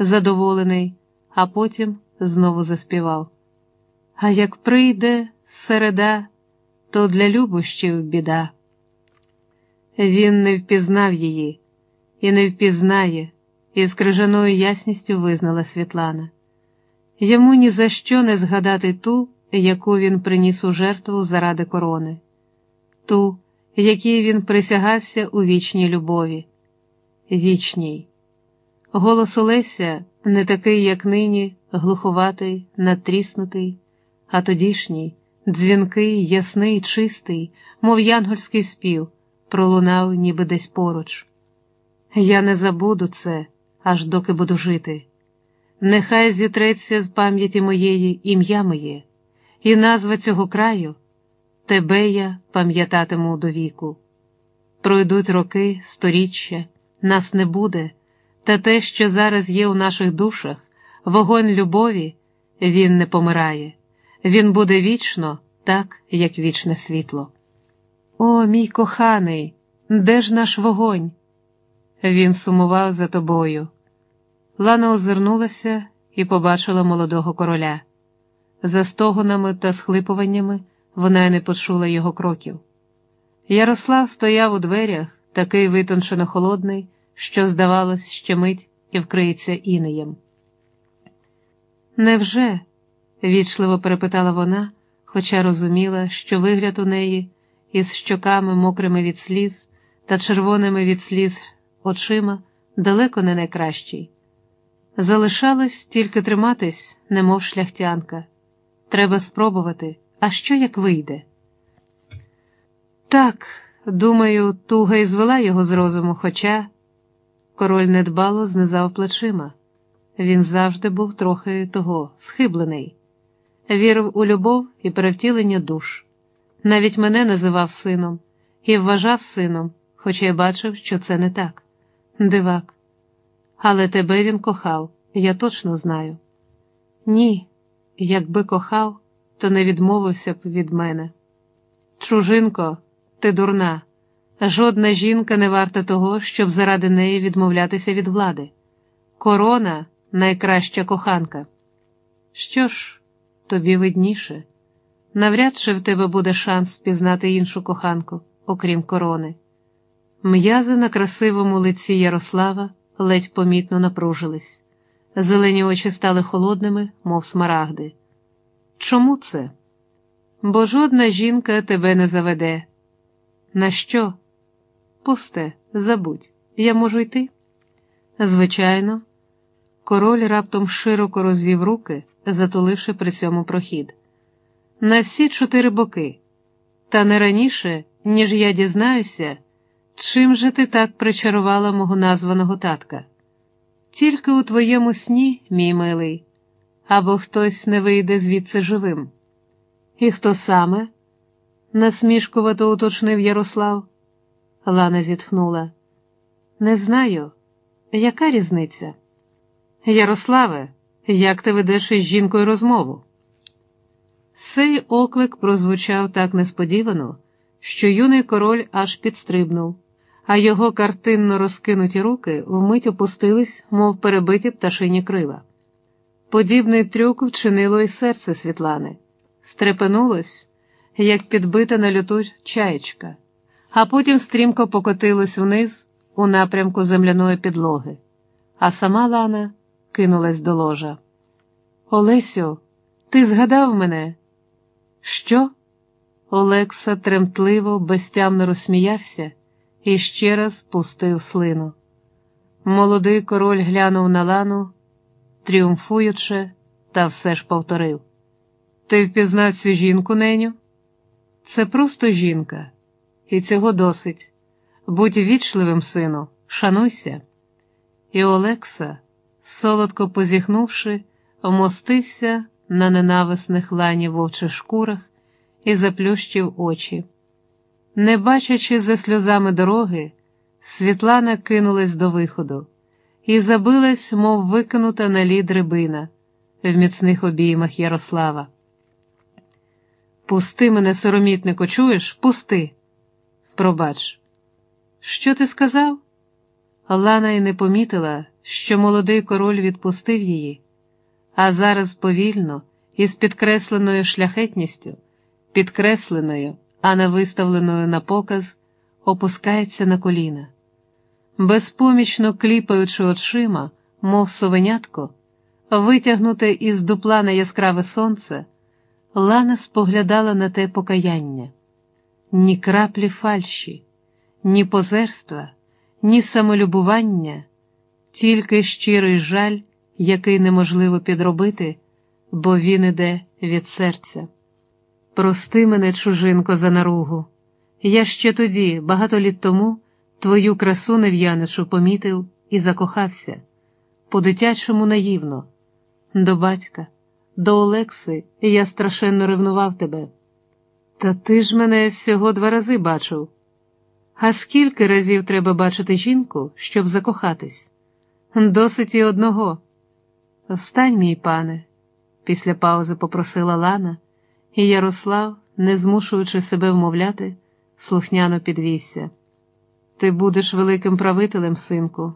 задоволений, а потім знову заспівав. А як прийде середа, то для любощів біда. Він не впізнав її і не впізнає, і з крижаною ясністю визнала Світлана. Йому ні за що не згадати ту, яку він приніс у жертву заради корони, ту, якій він присягався у вічній любові, вічній. Голос Олеся не такий, як нині, глуховатий, натріснутий, а тодішній, дзвінкий, ясний, чистий, мов янгольський спів, пролунав ніби десь поруч. Я не забуду це, аж доки буду жити. Нехай зітреться з пам'яті моєї ім'я моє, і назва цього краю тебе я пам'ятатиму до віку. Пройдуть роки, сторіччя, нас не буде, та те, що зараз є у наших душах, вогонь любові, він не помирає, він буде вічно, так, як вічне світло. О, мій коханий, де ж наш вогонь? Він сумував за тобою. Лана озирнулася і побачила молодого короля. За стогонами та схлипуваннями вона й не почула його кроків. Ярослав стояв у дверях, такий витончено холодний, що, здавалось, ще мить і вкриється інеєм. Невже? вічливо перепитала вона, хоча розуміла, що вигляд у неї із щоками мокрими від сліз та червоними від сліз очима далеко не найкращий. Залишалось тільки триматись, немов шляхтянка. Треба спробувати, а що як вийде? Так, думаю, туга і звела його з розуму, хоча король недбало знизав плечима. Він завжди був трохи того, схиблений, вірив у любов і перевтілення душ. Навіть мене називав сином і вважав сином, хоча й бачив, що це не так. Дивак. Але тебе він кохав, я точно знаю. Ні, якби кохав, то не відмовився б від мене. Чужинко, ти дурна, жодна жінка не варта того, щоб заради неї відмовлятися від влади. Корона найкраща коханка. Що ж, тобі видніше. Навряд чи в тебе буде шанс спізнати іншу коханку, окрім корони. М'язи на красивому лиці Ярослава ледь помітно напружились, зелені очі стали холодними, мов смарагди. Чому це? Бо жодна жінка тебе не заведе. На що? Пусте, забудь, я можу йти? Звичайно, король раптом широко розвів руки, затуливши при цьому прохід. На всі чотири боки, та не раніше, ніж я дізнаюся. Чим же ти так причарувала мого названого татка? Тільки у твоєму сні, мій милий, або хтось не вийде звідси живим. І хто саме? насмішкувато уточнив Ярослав. Лана зітхнула. Не знаю, яка різниця? Ярославе, як ти ведеш із жінкою розмову? Сей оклик прозвучав так несподівано, що юний король аж підстрибнув а його картинно розкинуті руки вмить опустились, мов перебиті пташині крила. Подібний трюк вчинило і серце Світлани, стрепенулось, як підбита на люту чаєчка, а потім стрімко покотилось вниз у напрямку земляної підлоги, а сама Лана кинулась до ложа. Олесю, ти згадав мене? Що? Олекса тремтливо, безтямно розсміявся і ще раз пустив слину. Молодий король глянув на лану, тріумфуючи, та все ж повторив: Ти впізнав цю жінку, неню? Це просто жінка, і цього досить. Будь вічливим, сину, шануйся. І Олекса, солодко позіхнувши, вмостився на ненависних лані вовчих шкурах і заплющив очі. Не бачачи за сльозами дороги, Світлана кинулась до виходу і забилась, мов викинута на лід рибина в міцних обіймах Ярослава. Пусти мене, соромітнику, чуєш? Пусти. Пробач. Що ти сказав? Лана й не помітила, що молодий король відпустив її, а зараз повільно і з підкресленою шляхетністю, підкресленою, а не виставленою на показ, опускається на коліна. Безпомічно кліпаючи очима, мов совенятко, витягнуте із дупла на яскраве сонце, Лана споглядала на те покаяння, ні краплі фальші, ні позерства, ні самолюбування, тільки щирий жаль, який неможливо підробити, бо він іде від серця. Прости мене, чужинко, за наругу. Я ще тоді, багато літ тому, твою красу нев'яничу помітив і закохався, по-дитячому наївно, до батька, до Олекси я страшенно ревнував тебе. Та ти ж мене всього два рази бачив. А скільки разів треба бачити жінку, щоб закохатись? Досить і одного. Встань, мій пане, після паузи попросила Лана, і Ярослав, не змушуючи себе вмовляти, слухняно підвівся. Ти будеш великим правителем, синку,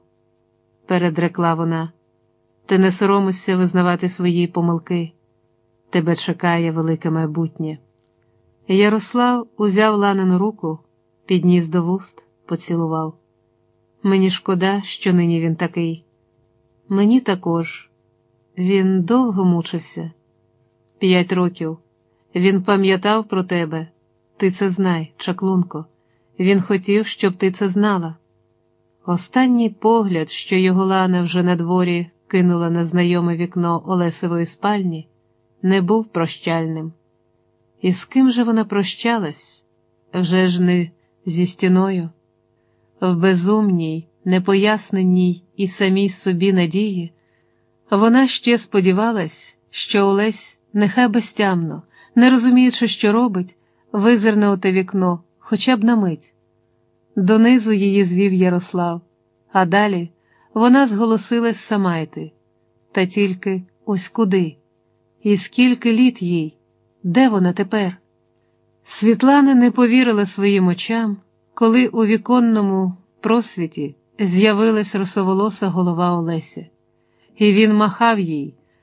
передрекла вона. Ти не соромишся визнавати свої помилки. Тебе чекає велике майбутнє. Ярослав узяв Ланину руку, підніс до вуст, поцілував. Мені шкода, що нині він такий. Мені також. Він довго мучився. П'ять років. Він пам'ятав про тебе. Ти це знай, чаклунко. Він хотів, щоб ти це знала. Останній погляд, що його Лана вже на дворі кинула на знайоме вікно Олесевої спальні, не був прощальним. І з ким же вона прощалась? Вже ж не зі стіною, в безумній, непоясненій і самій собі надії, вона ще сподівалась, що Олесь, нехай безтямно, не розуміючи, що робить, визирне у те вікно, хоча б на мить. Донизу її звів Ярослав, а далі вона зголосилась сама йти. Та тільки ось куди, і скільки літ їй, де вона тепер? Світлана не повірила своїм очам, коли у віконному просвіті з'явилась росоволоса голова Олеся, і він махав їй.